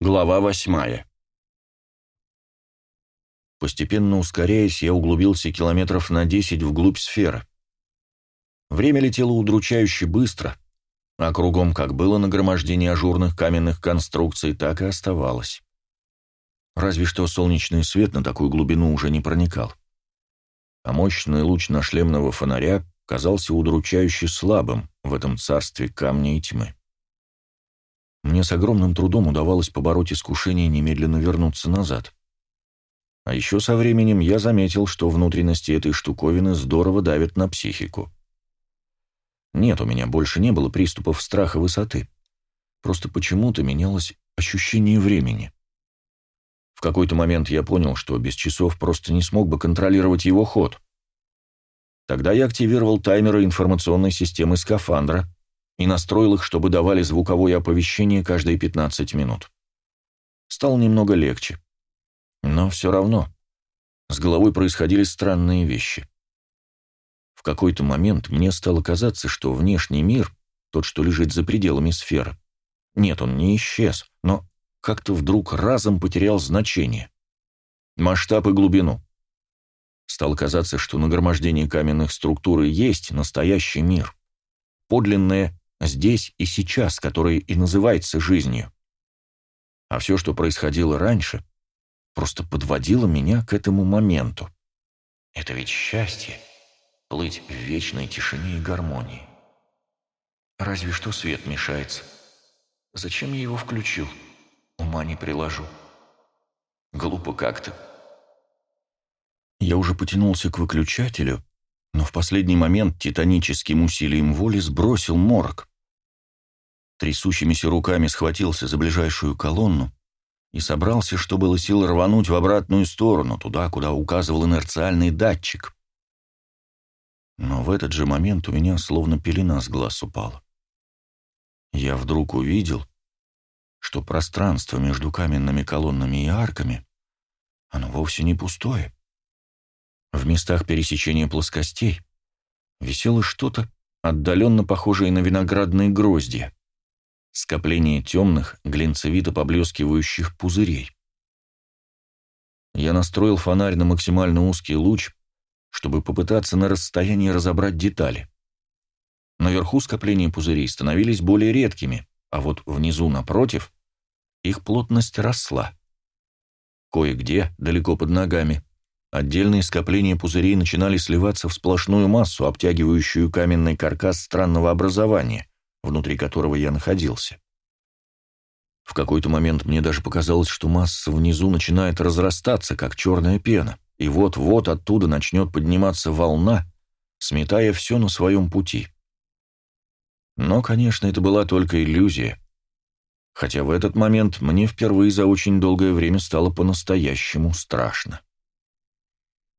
Глава восьмая. Постепенно ускоряясь, я углубился километров на десять вглубь сферы. Время летело удручающе быстро, а кругом как было нагромождение ажурных каменных конструкций, так и оставалось. Разве что солнечный свет на такую глубину уже не проникал. А мощный луч нашлемного фонаря казался удручающе слабым в этом царстве камня и тьмы. Мне с огромным трудом удавалось побороть искушение немедленно вернуться назад. А еще со временем я заметил, что внутренности этой штуковины здорово давят на психику. Нет, у меня больше не было приступов страха высоты. Просто почему-то менялось ощущение времени. В какой-то момент я понял, что без часов просто не смог бы контролировать его ход. Тогда я активировал таймеры информационной системы скафандра и настроил их, чтобы давали звуковое оповещение каждые 15 минут. Стало немного легче. Но все равно с головой происходили странные вещи. В какой-то момент мне стало казаться, что внешний мир, тот, что лежит за пределами сферы, нет, он не исчез, но как-то вдруг разом потерял значение. Масштаб и глубину. Стало казаться, что нагромождение каменных структур и есть настоящий мир. Подлинное здесь и сейчас, которое и называется жизнью. А все, что происходило раньше, просто подводило меня к этому моменту. Это ведь счастье — плыть в вечной тишине и гармонии. Разве что свет мешается. Зачем я его включил? Ума не приложу. Глупо как-то. Я уже потянулся к выключателю, но в последний момент титаническим усилием воли сбросил морок. Трясущимися руками схватился за ближайшую колонну и собрался, что было сил рвануть в обратную сторону, туда, куда указывал инерциальный датчик. Но в этот же момент у меня словно пелена с глаз упала. Я вдруг увидел, что пространство между каменными колоннами и арками, оно вовсе не пустое. В местах пересечения плоскостей висело что-то, отдаленно похожее на виноградные гроздья. Скопление темных, глинцевито поблескивающих пузырей. Я настроил фонарь на максимально узкий луч, чтобы попытаться на расстоянии разобрать детали. Наверху скопления пузырей становились более редкими, а вот внизу, напротив, их плотность росла. Кое-где, далеко под ногами, Отдельные скопления пузырей начинали сливаться в сплошную массу, обтягивающую каменный каркас странного образования, внутри которого я находился. В какой-то момент мне даже показалось, что масса внизу начинает разрастаться, как черная пена, и вот-вот оттуда начнет подниматься волна, сметая все на своем пути. Но, конечно, это была только иллюзия. Хотя в этот момент мне впервые за очень долгое время стало по-настоящему страшно.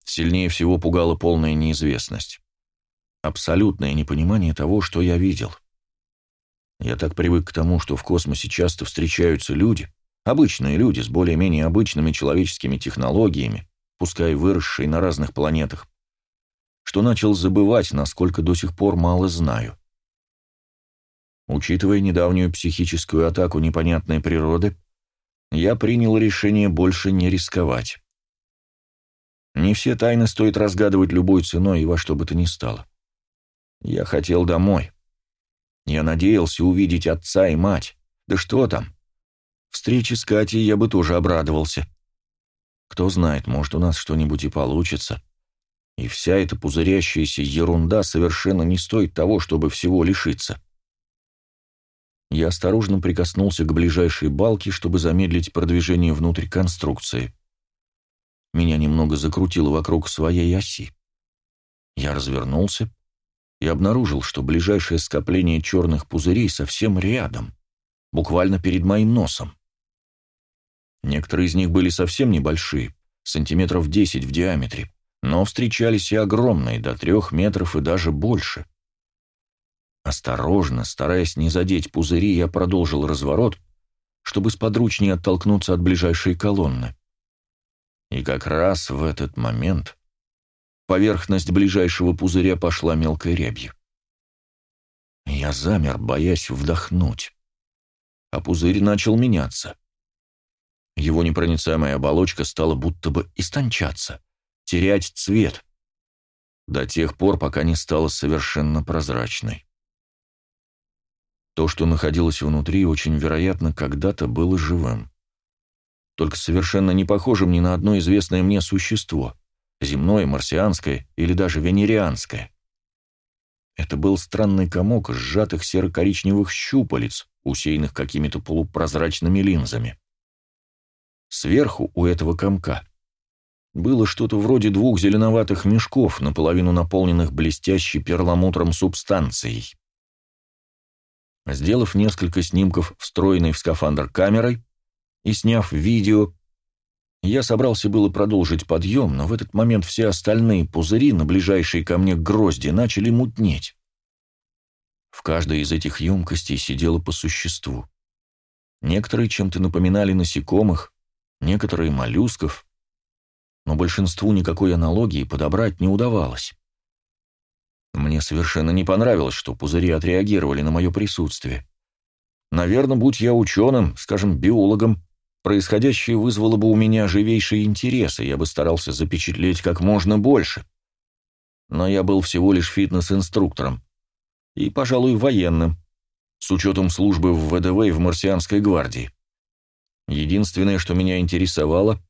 Сильнее всего пугала полная неизвестность. Абсолютное непонимание того, что я видел. Я так привык к тому, что в космосе часто встречаются люди, обычные люди с более-менее обычными человеческими технологиями, пускай выросшие на разных планетах, что начал забывать, насколько до сих пор мало знаю. Учитывая недавнюю психическую атаку непонятной природы, я принял решение больше не рисковать. Не все тайны стоит разгадывать любой ценой и во что бы то ни стало. Я хотел домой. Я надеялся увидеть отца и мать. Да что там? Встречи с Катей я бы тоже обрадовался. Кто знает, может, у нас что-нибудь и получится. И вся эта пузырящаяся ерунда совершенно не стоит того, чтобы всего лишиться. Я осторожно прикоснулся к ближайшей балке, чтобы замедлить продвижение внутрь конструкции. Меня немного закрутило вокруг своей оси. Я развернулся и обнаружил, что ближайшее скопление черных пузырей совсем рядом, буквально перед моим носом. Некоторые из них были совсем небольшие, сантиметров 10 в диаметре, но встречались и огромные, до трех метров и даже больше. Осторожно, стараясь не задеть пузыри, я продолжил разворот, чтобы сподручнее оттолкнуться от ближайшей колонны. И как раз в этот момент поверхность ближайшего пузыря пошла мелкой рябью. Я замер, боясь вдохнуть. А пузырь начал меняться. Его непроницаемая оболочка стала будто бы истончаться, терять цвет, до тех пор, пока не стала совершенно прозрачной. То, что находилось внутри, очень вероятно, когда-то было живым. Только совершенно не похожим ни на одно известное мне существо — земное, марсианское или даже венерианское. Это был странный комок сжатых серо-коричневых щупалец, усеянных какими-то полупрозрачными линзами. Сверху у этого комка было что-то вроде двух зеленоватых мешков, наполовину наполненных блестящей перламутром субстанцией. Сделав несколько снимков, встроенной в скафандр камерой, и сняв видео, я собрался было продолжить подъем, но в этот момент все остальные пузыри, на ближайшие ко мне грозди, начали мутнеть. В каждой из этих емкостей сидело по существу. Некоторые чем-то напоминали насекомых, некоторые — моллюсков, но большинству никакой аналогии подобрать не удавалось. Мне совершенно не понравилось, что пузыри отреагировали на мое присутствие. Наверное, будь я ученым, скажем, биологом, происходящее вызвало бы у меня живейший интерес, и я бы старался запечатлеть как можно больше. Но я был всего лишь фитнес-инструктором. И, пожалуй, военным, с учетом службы в ВДВ и в Марсианской гвардии. Единственное, что меня интересовало,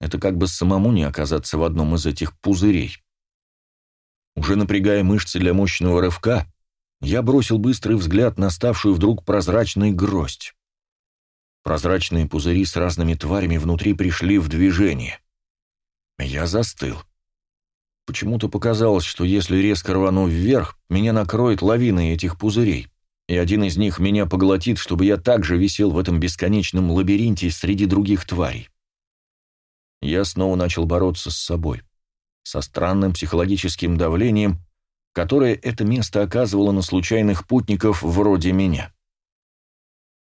это как бы самому не оказаться в одном из этих пузырей. Уже напрягая мышцы для мощного рывка, я бросил быстрый взгляд на ставшую вдруг прозрачной гроздь. Прозрачные пузыри с разными тварями внутри пришли в движение. Я застыл. Почему-то показалось, что если резко рвану вверх, меня накроет лавиной этих пузырей, и один из них меня поглотит, чтобы я также висел в этом бесконечном лабиринте среди других тварей. Я снова начал бороться с собой, со странным психологическим давлением, которое это место оказывало на случайных путников вроде меня.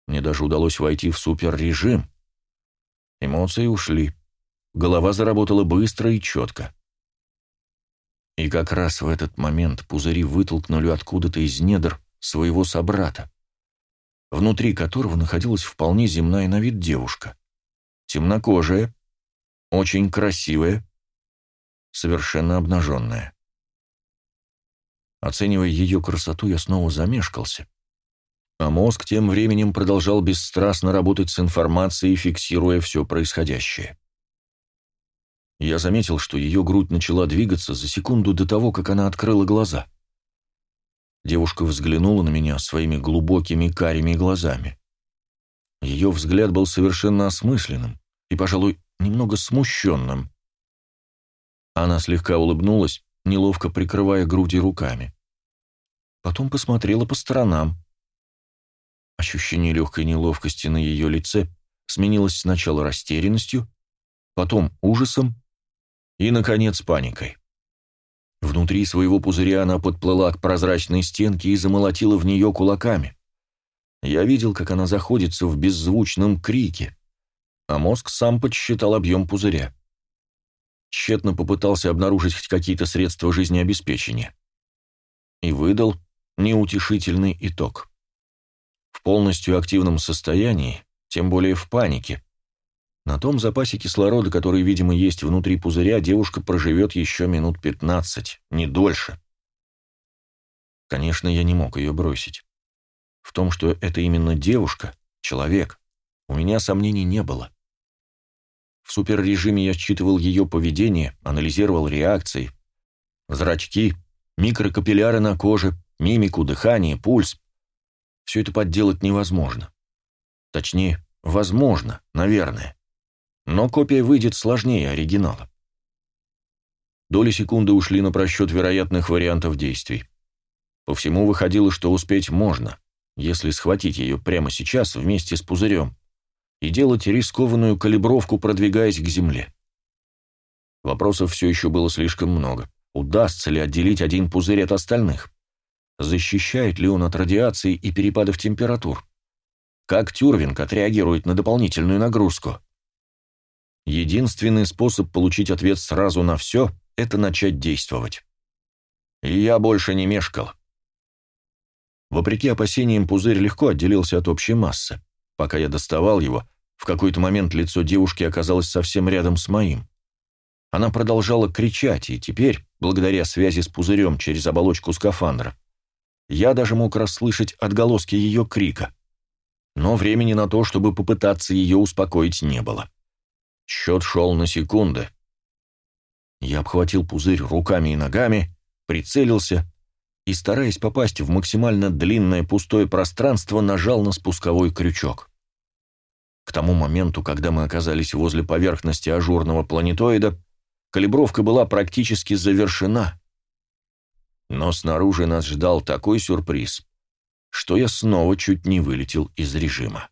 Мне даже удалось войти в суперрежим. Эмоции ушли. Голова заработала быстро и четко. И как раз в этот момент пузыри вытолкнули откуда-то из недр своего собрата, внутри которого находилась вполне земная на вид девушка. Темнокожая, очень красивая, совершенно обнаженная. Оценивая ее красоту, я снова замешкался. А мозг тем временем продолжал бесстрастно работать с информацией, фиксируя все происходящее. Я заметил, что ее грудь начала двигаться за секунду до того, как она открыла глаза. Девушка взглянула на меня своими глубокими карими глазами. Ее взгляд был совершенно осмысленным и, пожалуй, немного смущенным. Она слегка улыбнулась, неловко прикрывая груди руками. Потом посмотрела по сторонам. Ощущение легкой неловкости на ее лице сменилось сначала растерянностью, потом ужасом и, наконец, паникой. Внутри своего пузыря она подплыла к прозрачной стенке и замолотила в нее кулаками. Я видел, как она заходится в беззвучном крике а мозг сам подсчитал объем пузыря. Тщетно попытался обнаружить хоть какие-то средства жизнеобеспечения. И выдал неутешительный итог. Полностью активном состоянии, тем более в панике, на том запасе кислорода, который, видимо, есть внутри пузыря, девушка проживет еще минут 15, не дольше. Конечно, я не мог ее бросить. В том, что это именно девушка, человек, у меня сомнений не было. В суперрежиме я считывал ее поведение, анализировал реакции. Зрачки, микрокапилляры на коже, мимику, дыхание, пульс. Все это подделать невозможно. Точнее, возможно, наверное. Но копия выйдет сложнее оригинала. Доли секунды ушли на просчет вероятных вариантов действий. По всему выходило, что успеть можно, если схватить ее прямо сейчас вместе с пузырем и делать рискованную калибровку, продвигаясь к Земле. Вопросов все еще было слишком много. Удастся ли отделить один пузырь от остальных? Защищает ли он от радиации и перепадов температур? Как Тюрвинг отреагирует на дополнительную нагрузку? Единственный способ получить ответ сразу на все – это начать действовать. И я больше не мешкал. Вопреки опасениям, пузырь легко отделился от общей массы. Пока я доставал его, В какой-то момент лицо девушки оказалось совсем рядом с моим. Она продолжала кричать, и теперь, благодаря связи с пузырем через оболочку скафандра, я даже мог расслышать отголоски ее крика. Но времени на то, чтобы попытаться ее успокоить, не было. Счет шел на секунды. Я обхватил пузырь руками и ногами, прицелился и, стараясь попасть в максимально длинное пустое пространство, нажал на спусковой крючок. К тому моменту, когда мы оказались возле поверхности ажурного планетоида, калибровка была практически завершена. Но снаружи нас ждал такой сюрприз, что я снова чуть не вылетел из режима.